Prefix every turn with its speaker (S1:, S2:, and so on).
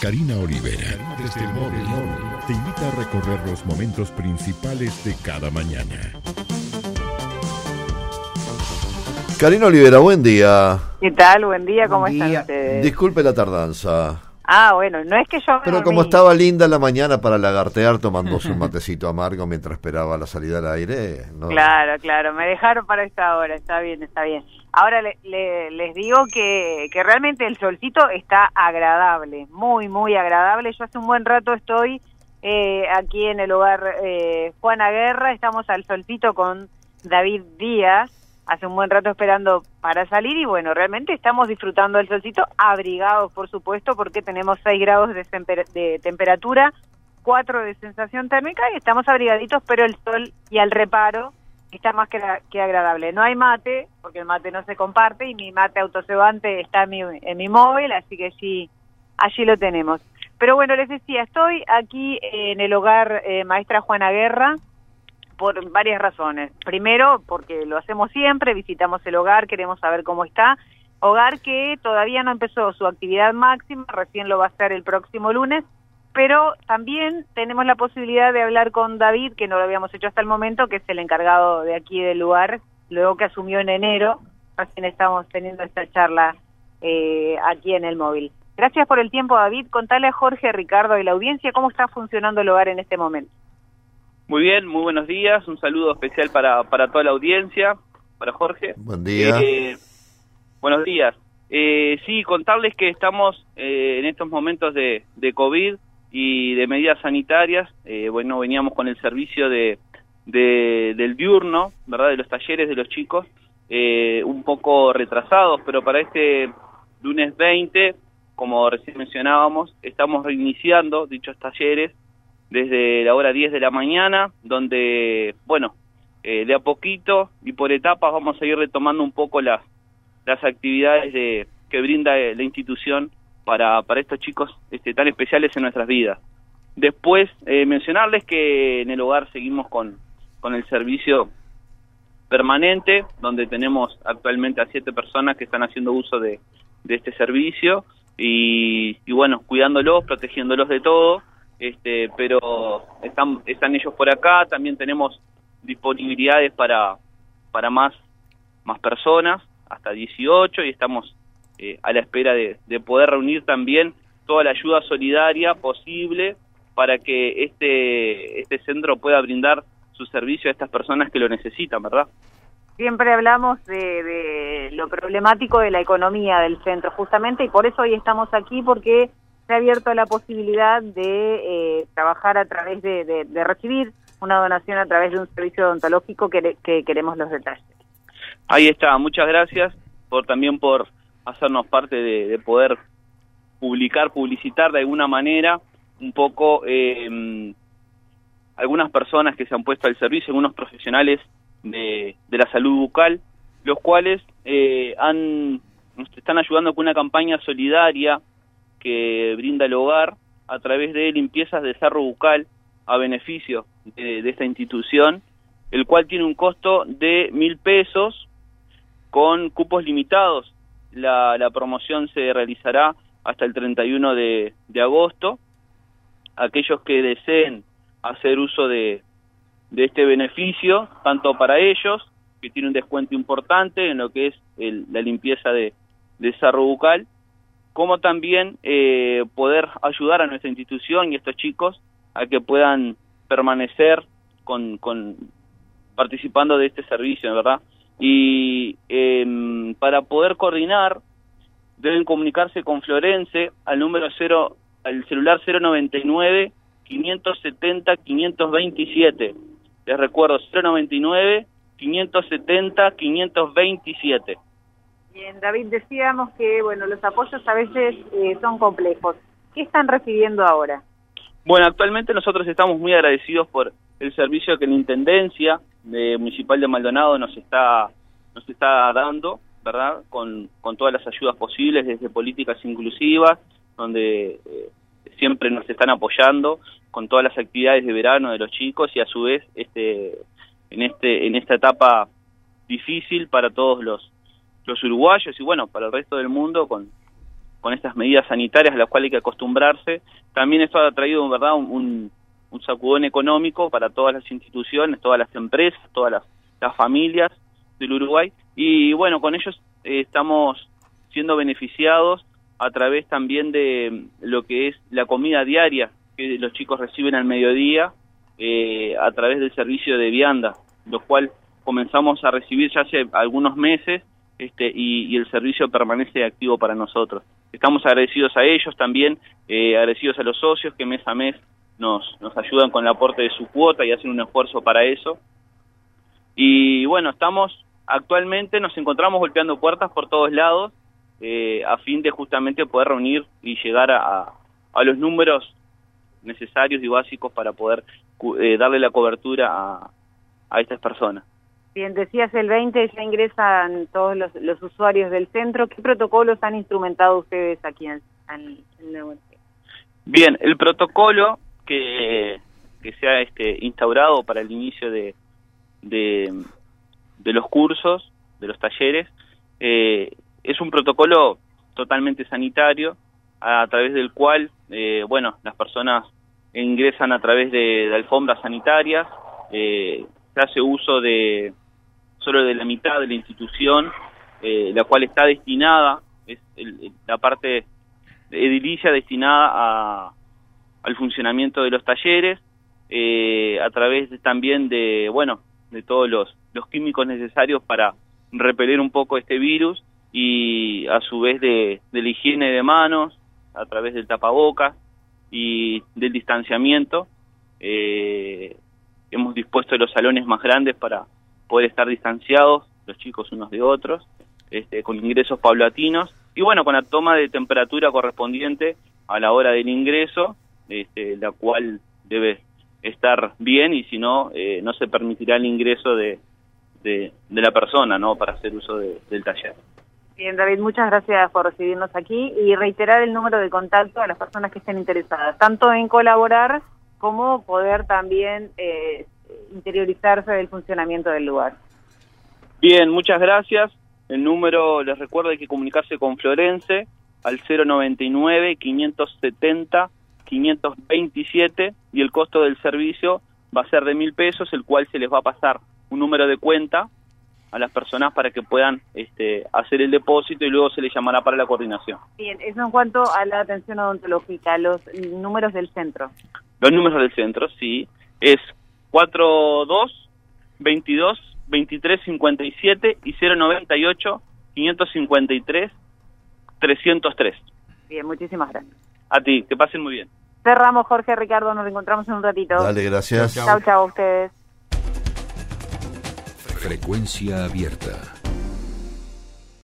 S1: Karina Olivera, desde el móvil, te invita a recorrer los momentos principales de cada mañana.
S2: Karina Olivera, buen día.
S3: ¿Qué tal? Buen día, ¿cómo están ustedes?
S2: Disculpe la tardanza.
S3: Ah, bueno, no es que yo...
S2: Pero como estaba linda la mañana para lagartear tomándose un matecito amargo mientras esperaba la salida al aire, no.
S3: Claro, claro, me dejaron para esta hora, está bien, está bien. Ahora le- le- les digo que, que realmente el solcito está agradable, muy, muy agradable. Yo hace un buen rato estoy eh, aquí en el hogar eh, Juana Guerra, estamos al solcito con David Díaz, hace un buen rato esperando para salir y bueno, realmente estamos disfrutando del solcito, abrigados por supuesto, porque tenemos 6 grados de, de temperatura, 4 de sensación térmica y estamos abrigaditos, pero el sol y al reparo está más que, que agradable. No hay mate, porque el mate no se comparte y mi mate autocebante está en mi, en mi móvil, así que sí, allí lo tenemos. Pero bueno, les decía, estoy aquí en el hogar eh, Maestra Juana Guerra por varias razones. Primero, porque lo hacemos siempre, visitamos el hogar, queremos saber cómo está. Hogar que todavía no empezó su actividad máxima, recién lo va a hacer el próximo lunes, pero también tenemos la posibilidad de hablar con David, que no lo habíamos hecho hasta el momento, que es el encargado de aquí del lugar, luego que asumió en enero, recién estamos teniendo esta charla eh, aquí en el móvil. Gracias por el tiempo, David. Contale a Jorge, Ricardo y la audiencia cómo está funcionando el hogar en este momento.
S4: Muy bien, muy buenos días. Un saludo especial para, para toda la audiencia, para Jorge.
S2: Buen día.
S4: Eh, buenos días. Eh, sí, contarles que estamos eh, en estos momentos de, de COVID y de medidas sanitarias. Eh, bueno, veníamos con el servicio de, de- del diurno, ¿verdad? De los talleres de los chicos, eh, un poco retrasados, pero para este lunes 20, como recién mencionábamos, estamos reiniciando dichos talleres desde la hora 10 de la mañana, donde, bueno, eh, de a poquito y por etapas vamos a ir retomando un poco las, las actividades de, que brinda eh, la institución para, para estos chicos este, tan especiales en nuestras vidas. Después, eh, mencionarles que en el hogar seguimos con, con el servicio permanente, donde tenemos actualmente a siete personas que están haciendo uso de, de este servicio y, y bueno, cuidándolos, protegiéndolos de todo, este, pero están, ellos por acá, también tenemos disponibilidades para, para más, más personas, hasta 18, y estamos eh, a la espera de, de poder reunir también toda la ayuda solidaria posible para que este, este centro pueda brindar su servicio a estas personas que lo necesitan, ¿verdad?
S3: Siempre hablamos de, de lo problemático de la economía del centro, justamente, y por eso hoy estamos aquí, porque se ha abierto la posibilidad de eh, trabajar a través de, recibir una donación a través de un servicio odontológico que, que queremos los detalles.
S4: Ahí está, muchas gracias por también por hacernos parte de, de poder publicar, publicitar de alguna manera un poco eh, algunas personas que se han puesto al servicio, algunos profesionales de, de la salud bucal, los cuales eh, han, nos están ayudando con una campaña solidaria que brinda el hogar a través de limpiezas de sarro bucal a beneficio de, esta institución, el cual tiene un costo de mil pesos con cupos limitados. La, la promoción se realizará hasta el 31 de, de agosto. Aquellos que deseen hacer uso de, de este beneficio, tanto para ellos, que tiene un descuento importante en lo que es el- la limpieza de, de bucal, como también eh, poder ayudar a nuestra institución y a estos chicos a que puedan permanecer con, con participando de este servicio, ¿verdad? Y em, para poder coordinar deben comunicarse con Florence al número 0 al celular 099 570 527. Les recuerdo 099 570 527.
S3: Bien, David, decíamos que bueno los apoyos a veces eh, son complejos. ¿Qué están recibiendo ahora?
S4: Bueno, actualmente nosotros estamos muy agradecidos por el servicio que la Intendencia de Municipal de Maldonado nos está nos está dando, ¿verdad? Con, con todas las ayudas posibles, desde políticas inclusivas, donde eh, siempre nos están apoyando con todas las actividades de verano de los chicos y a su vez este en este en esta etapa difícil para todos los los uruguayos y bueno, para el resto del mundo con con estas medidas sanitarias a las cuales hay que acostumbrarse. También esto ha traído, ¿verdad?, un, un sacudón económico para todas las instituciones, todas las empresas, todas las, familias del Uruguay. Y bueno, con ellos eh, estamos siendo beneficiados a través también de lo que es la comida diaria que los chicos reciben al mediodía eh, a través del servicio de vianda, lo cual comenzamos a recibir ya hace algunos meses este, y, el servicio permanece activo para nosotros. Estamos agradecidos a ellos también, eh, agradecidos a los socios que mes a mes nos, nos ayudan con el aporte de su cuota y hacen un esfuerzo para eso. Y bueno, estamos actualmente, nos encontramos golpeando puertas por todos lados eh, a fin de justamente poder reunir y llegar a, a los números necesarios y básicos para poder eh, darle la cobertura a, a estas personas.
S3: Bien, decías el 20 ya ingresan todos los, los usuarios del centro. ¿Qué protocolos han instrumentado ustedes aquí en, en, en
S4: Bien, el protocolo que, que se ha este, instaurado para el inicio de, de, los cursos, de los talleres, eh, es un protocolo totalmente sanitario a, través del cual, eh, bueno, las personas ingresan a través de, alfombras sanitarias, eh, se hace uso de solo de la mitad de la institución, eh, la cual está destinada, es la parte edilicia destinada a, al funcionamiento de los talleres, eh, a través también de, bueno, de todos los, los químicos necesarios para repeler un poco este virus y a su vez de, de la higiene de manos, a través del tapabocas y del distanciamiento. Eh, hemos dispuesto los salones más grandes para poder estar distanciados, los chicos unos de otros, este, con ingresos paulatinos y bueno, con la toma de temperatura correspondiente a la hora del ingreso, este, la cual debe estar bien y si no, eh, no se permitirá el ingreso de, de, la persona ¿no? para hacer uso del taller.
S3: Bien, David, muchas gracias por recibirnos aquí y reiterar el número de contacto a las personas que estén interesadas, tanto en colaborar como poder también eh, interiorizarse del funcionamiento del lugar.
S4: Bien, muchas gracias. El número, les recuerdo, hay que comunicarse con Florence al 099 570 527 y el costo del servicio va a ser de mil pesos, el cual se les va a pasar un número de cuenta a las personas para que puedan este, hacer el depósito y luego se les llamará para la coordinación.
S3: Bien, eso en cuanto a la atención odontológica, los números del centro.
S4: Los números del centro, sí, es 42 22 23 57 y 098 553 303.
S3: Bien, muchísimas gracias.
S4: A ti, que pasen muy bien.
S3: Cerramos, Jorge Ricardo, nos encontramos en un ratito.
S2: Dale, gracias.
S3: Chao, chao a ustedes.
S1: Frecuencia abierta.